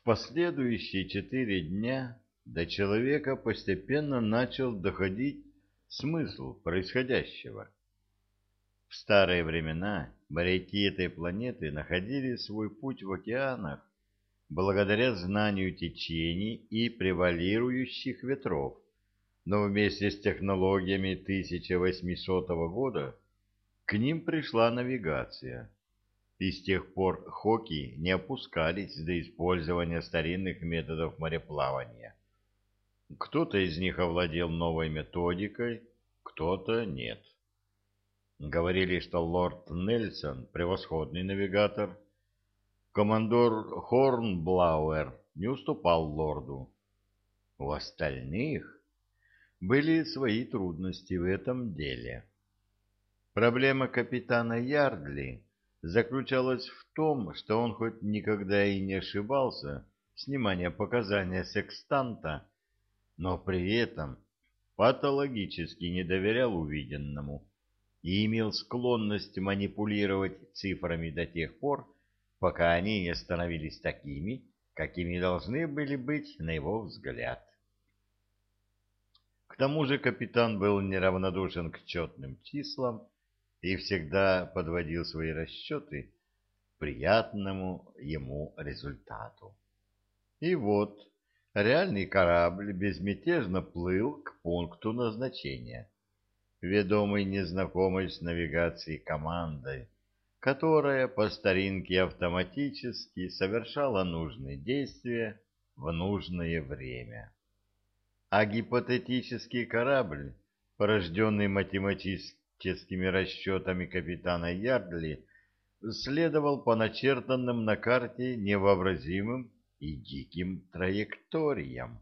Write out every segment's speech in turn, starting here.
В последующие четыре дня до человека постепенно начал доходить смысл происходящего. В старые времена моряки этой планеты находили свой путь в океанах благодаря знанию течений и превалирующих ветров, но вместе с технологиями 1800 года к ним пришла навигация. И с тех пор хоки не опускались до использования старинных методов мореплавания. Кто-то из них овладел новой методикой, кто-то нет. Говорили, что лорд Нельсон — превосходный навигатор. Командор Хорнблауэр не уступал лорду. У остальных были свои трудности в этом деле. Проблема капитана Ярдли заключалась в том, что он хоть никогда и не ошибался, снимая показания секстанта, но при этом патологически не доверял увиденному и имел склонность манипулировать цифрами до тех пор, пока они не становились такими, какими должны были быть на его взгляд. К тому же капитан был неравнодушен к четным числам и всегда подводил свои расчеты к приятному ему результату. И вот реальный корабль безмятежно плыл к пункту назначения ведомый незнакомой с навигацией командой, которая по старинке автоматически совершала нужные действия в нужное время. А гипотетический корабль, порожденный математическими расчетами капитана Ярдли, следовал по начертанным на карте невообразимым и диким траекториям.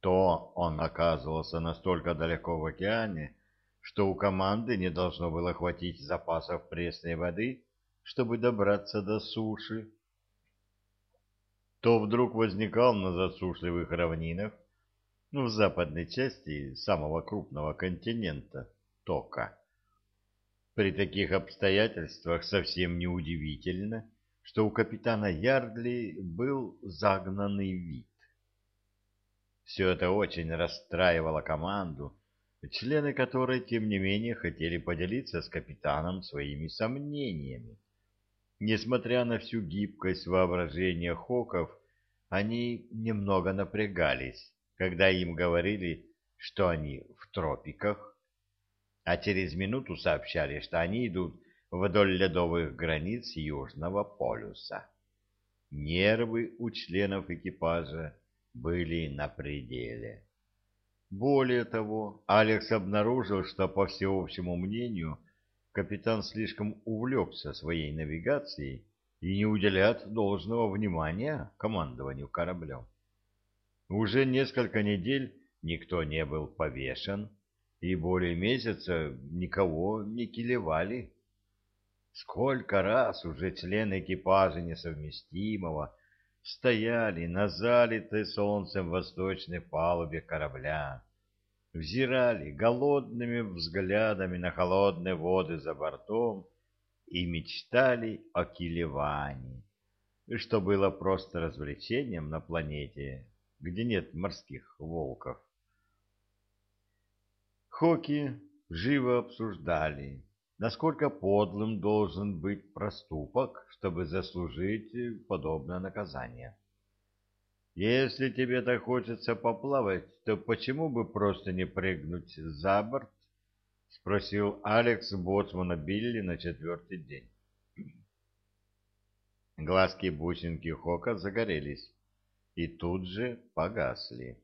То он оказывался настолько далеко в океане, что у команды не должно было хватить запасов пресной воды, чтобы добраться до суши, то вдруг возникал на засушливых равнинах, ну, в западной части самого крупного континента, Тока. При таких обстоятельствах совсем неудивительно, что у капитана Ярдли был загнанный вид. Все это очень расстраивало команду, члены которой, тем не менее, хотели поделиться с капитаном своими сомнениями. Несмотря на всю гибкость воображения Хоков, они немного напрягались, когда им говорили, что они в тропиках, а через минуту сообщали, что они идут вдоль ледовых границ Южного полюса. Нервы у членов экипажа были на пределе. Более того, Алекс обнаружил, что, по всеобщему мнению, капитан слишком увлекся своей навигацией и не уделяет должного внимания командованию кораблем. Уже несколько недель никто не был повешен, и более месяца никого не килевали. Сколько раз уже члены экипажа несовместимого стояли на залитой солнцем восточной палубе корабля, взирали голодными взглядами на холодные воды за бортом и мечтали о килевании, что было просто развлечением на планете, где нет морских волков. Хоки живо обсуждали, насколько подлым должен быть проступок, чтобы заслужить подобное наказание. Если тебе так хочется поплавать, то почему бы просто не прыгнуть за борт? — спросил Алекс боцмана Билли на четвертый день. Глазки-бусинки Хока загорелись и тут же погасли.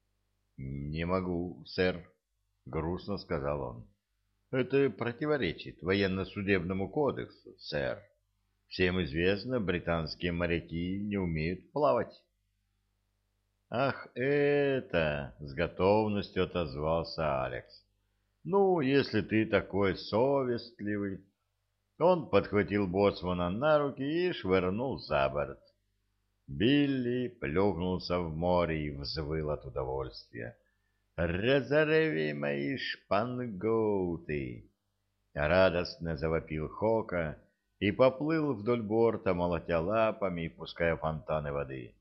— Не могу, сэр, — грустно сказал он. Это противоречит военно-судебному кодексу, сэр. Всем известно, британские моряки не умеют плавать. Ах, это, с готовностью отозвался Алекс. Ну, если ты такой совестливый. Он подхватил боцмана на руки и швырнул за борт. Билли плюхнулся в море и взвыл от удовольствия. «Разорви мои шпангоуты!» Радостно завопил Хока и поплыл вдоль борта, молотя лапами и пуская фонтаны воды.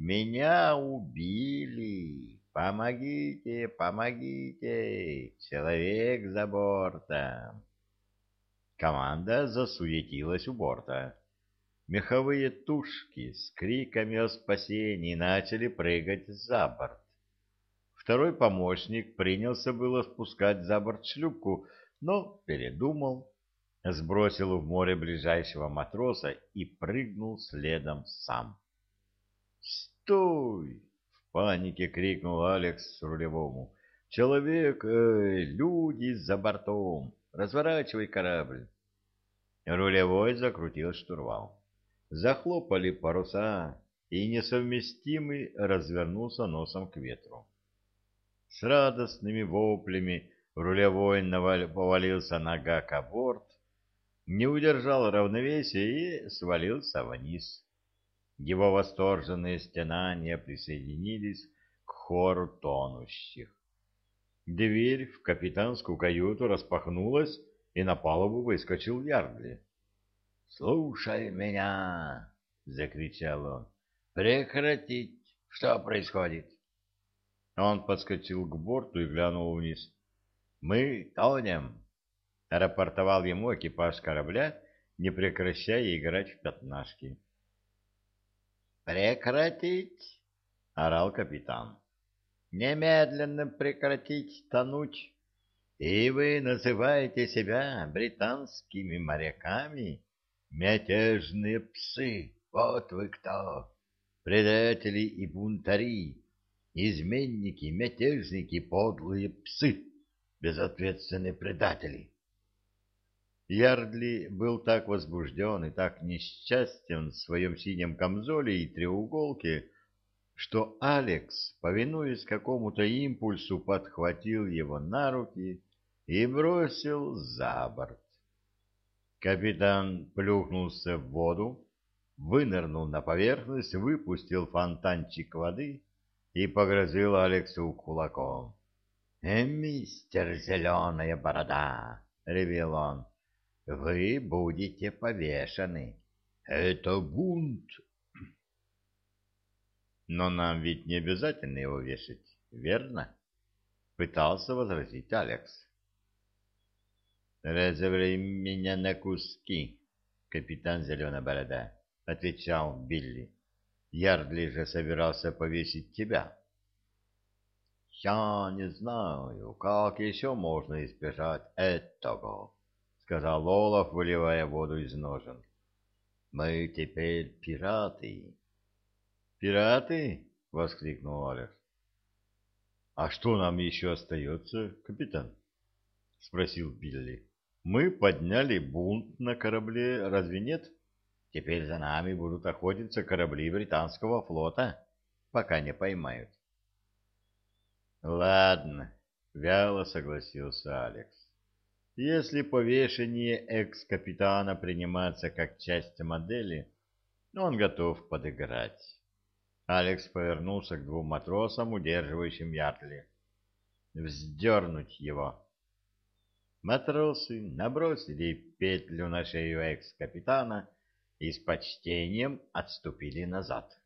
Меня убили! Помогите, помогите! Человек за бортом!» Команда засуетилась у борта. Меховые тушки с криками о спасении начали прыгать за борт. Второй помощник принялся было спускать за борт шлюпку, но передумал, сбросил в море ближайшего матроса и прыгнул следом сам. «Стой!» — в панике крикнул Алекс рулевому. «Человек, э, люди за бортом! Разворачивай корабль!» Рулевой закрутил штурвал. Захлопали паруса, и несовместимый развернулся носом к ветру. С радостными воплями рулевой повалился на гак-борт, не удержал равновесия и свалился вниз. Его восторженные стенания присоединились к хору тонущих. Дверь в капитанскую каюту распахнулась, и на палубу выскочил Ярдли. «Слушай меня!» — закричал он. «Прекратить! Что происходит?» Он подскочил к борту и глянул вниз. «Мы тонем!» — рапортовал ему экипаж корабля, не прекращая играть в пятнашки. «Прекратить!» — орал капитан. «Немедленно прекратить тонуть! И вы называете себя британскими моряками? Мятежные псы! Вот вы кто! Предатели и бунтари!» Изменники, мятежники, подлые псы, безответственные предатели. Ярдли был так возбужден и так несчастен в своем синем камзоле и треуголке, что Алекс, повинуясь какому-то импульсу, подхватил его на руки и бросил за борт. Капитан плюхнулся в воду, вынырнул на поверхность, выпустил фонтанчик воды и погрозил Алексу кулаком. «Э, «Мистер Зеленая Борода!» — ревел он. «Вы будете повешены. Это бунт!» «Но нам ведь не обязательно его вешать, верно?» — пытался возразить Алекс. «Разобрай меня на куски, капитан Зеленая Борода», — отвечал Билли. Ярдли же собирался повесить тебя. — Я не знаю, как еще можно избежать этого, — сказал Олаф, выливая воду из ножен. — Мы теперь пираты. — Пираты? — воскликнул Алекс. — А что нам еще остается, капитан? — спросил Билли. — Мы подняли бунт на корабле, разве нет? — Теперь за нами будут охотиться корабли британского флота, пока не поймают. Ладно, вяло согласился Алекс. Если повешение экс-капитана приниматься как часть модели, он готов подыграть. Алекс повернулся к двум матросам, удерживающим Ятли. Вздернуть его. Матросы набросили петлю на шею экс-капитана и с почтением отступили назад.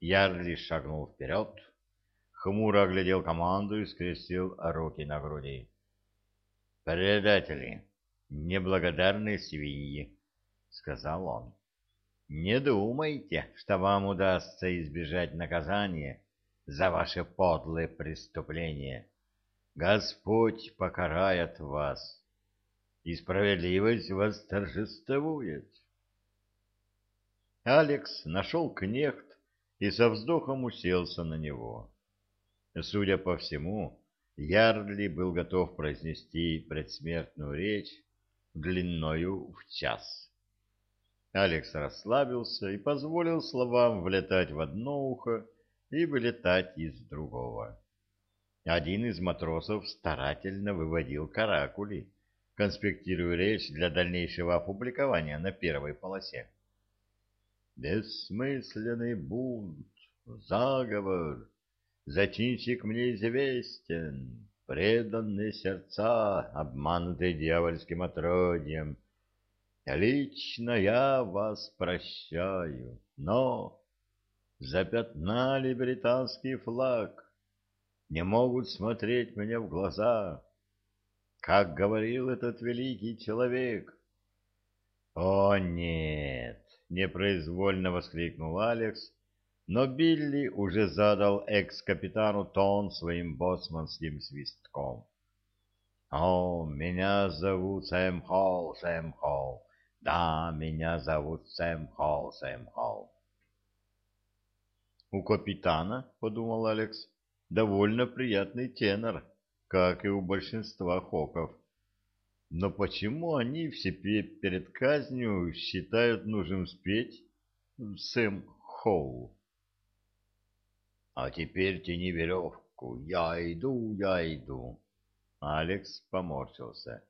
Ярли шагнул вперед, хмуро оглядел команду и скрестил руки на груди. «Предатели, неблагодарные свиньи!» — сказал он. «Не думайте, что вам удастся избежать наказания за ваше подлое преступление. Господь покарает вас, и справедливость восторжествует». Алекс нашел кнехт и со вздохом уселся на него. Судя по всему, Ярдли был готов произнести предсмертную речь длиною в час. Алекс расслабился и позволил словам влетать в одно ухо и вылетать из другого. Один из матросов старательно выводил каракули, конспектируя речь для дальнейшего опубликования на первой полосе. Бессмысленный бунт, заговор, зачинщик мне известен, преданные сердца, обманутые дьявольским отродьем. Лично я вас прощаю, но... запятнали британский флаг, не могут смотреть мне в глаза, как говорил этот великий человек. «О, нет!» — непроизвольно воскликнул Алекс, но Билли уже задал экс-капитану тон своим боцманским свистком. «О, меня зовут Сэм Холл, Сэм Холл. Да, меня зовут Сэм Холл, Сэм Холл». «У капитана, — подумал Алекс, — довольно приятный тенор, как и у большинства хоков. Но почему они все перед казнью считают нужным спеть Сэм Холл?» «А теперь тяни веревку. Я иду, я иду». Алекс поморщился.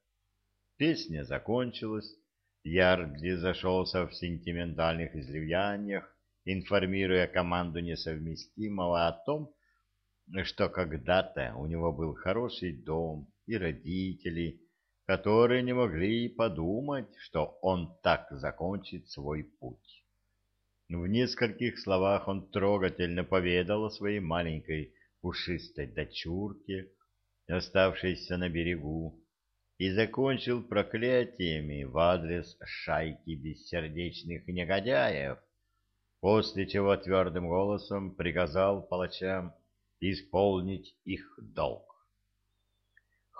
Песня закончилась. Ярдли зашелся в сентиментальных изливаниях, информируя команду несовместимого о том, что когда-то у него был хороший дом и родители, которые не могли подумать, что он так закончит свой путь. В нескольких словах он трогательно поведал о своей маленькой пушистой дочурке, оставшейся на берегу, и закончил проклятиями в адрес шайки бессердечных негодяев, после чего твердым голосом приказал палачам исполнить их долг.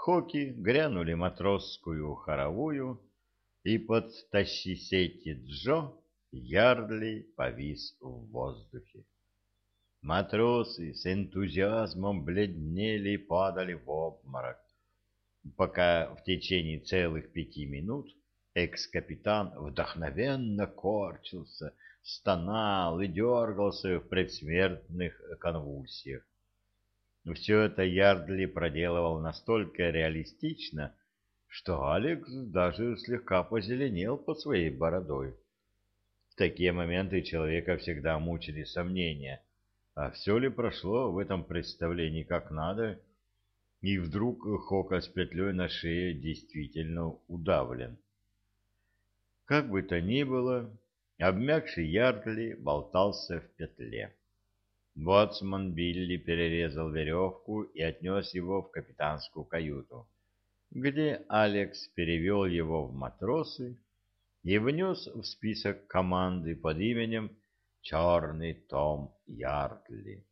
Хоки грянули матросскую хоровую, и под тащи Джо Ярдли повис в воздухе. Матросы с энтузиазмом бледнели и падали в обморок, пока в течение целых пяти минут экс-капитан вдохновенно корчился, стонал и дергался в предсмертных конвульсиях. Все это Ярдли проделывал настолько реалистично, что Алекс даже слегка позеленел под своей бородой такие моменты человека всегда мучили сомнения, а все ли прошло в этом представлении как надо, и вдруг Хока с петлей на шее действительно удавлен. Как бы то ни было, обмякший Ярдли болтался в петле. Боцман Билли перерезал веревку и отнес его в капитанскую каюту, где Алекс перевел его в матросы и внес в список команды под именем «Черный Том Ярдли».